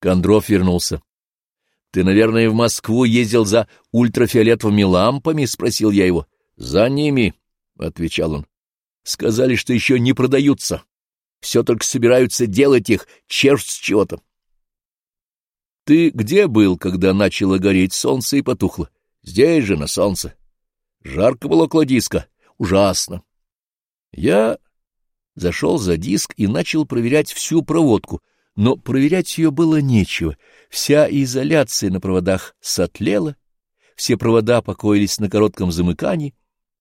Кондров вернулся. — Ты, наверное, в Москву ездил за ультрафиолетовыми лампами? — спросил я его. — За ними, — отвечал он. — Сказали, что еще не продаются. Все только собираются делать их, червь с чего-то. — Ты где был, когда начало гореть солнце и потухло? — Здесь же, на солнце. Жарко было около диска. Ужасно. Я зашел за диск и начал проверять всю проводку, но проверять ее было нечего. Вся изоляция на проводах сотлела, все провода покоились на коротком замыкании,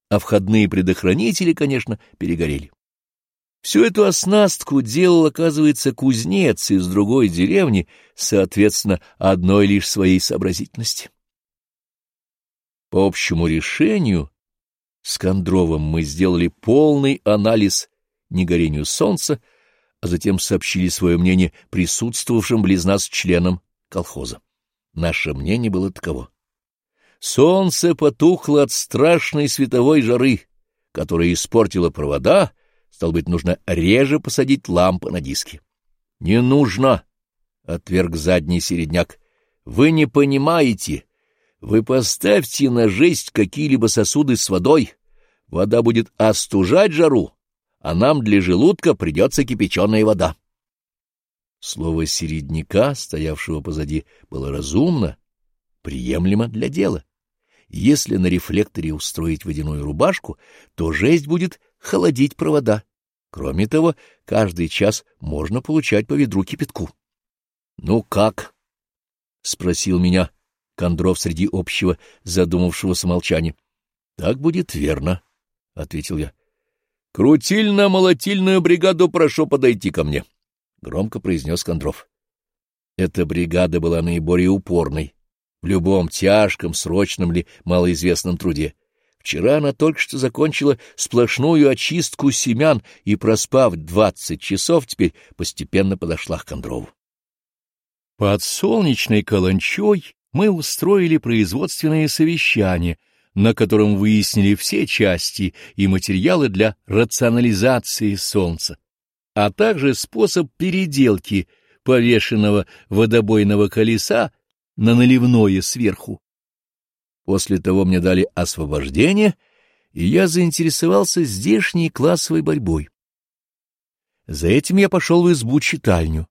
а входные предохранители, конечно, перегорели. Всю эту оснастку делал, оказывается, кузнец из другой деревни, соответственно, одной лишь своей сообразительности. По общему решению с Кондровым мы сделали полный анализ негорению солнца, а затем сообщили свое мнение присутствовавшим близ нас членам колхоза. Наше мнение было таково. Солнце потухло от страшной световой жары, которая испортила провода, стало быть, нужно реже посадить лампы на диски. — Не нужно, — отверг задний середняк. — Вы не понимаете. Вы поставьте на жесть какие-либо сосуды с водой. Вода будет остужать жару, а нам для желудка придется кипяченая вода. Слово середняка, стоявшего позади, было разумно, приемлемо для дела. Если на рефлекторе устроить водяную рубашку, то жесть будет холодить провода. Кроме того, каждый час можно получать по ведру кипятку. — Ну как? — спросил меня Кондров среди общего задумавшегося молчания. — Так будет верно, — ответил я. — Крутильно-молотильную бригаду прошу подойти ко мне, — громко произнес Кондров. Эта бригада была наиболее упорной в любом тяжком, срочном ли малоизвестном труде. Вчера она только что закончила сплошную очистку семян и, проспав двадцать часов, теперь постепенно подошла к Кондрову. Под солнечной каланчой мы устроили производственное совещание — на котором выяснили все части и материалы для рационализации Солнца, а также способ переделки повешенного водобойного колеса на наливное сверху. После того мне дали освобождение, и я заинтересовался здешней классовой борьбой. За этим я пошел в избу-читальню,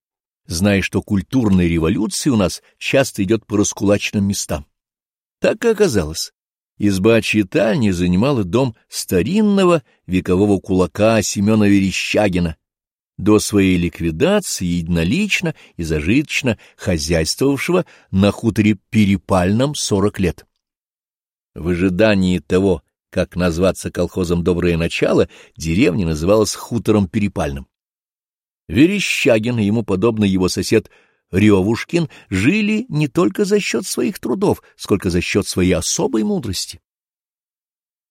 зная, что культурная революция у нас часто идет по раскулаченным местам. Так и оказалось. Изба читальни занимала дом старинного векового кулака Семена Верещагина, до своей ликвидации единолично и зажиточно хозяйствовавшего на хуторе Перепальном сорок лет. В ожидании того, как назваться колхозом «Доброе начало», деревня называлась хутором Перепальным. Верещагин ему подобный его сосед Ревушкин жили не только за счет своих трудов, сколько за счет своей особой мудрости.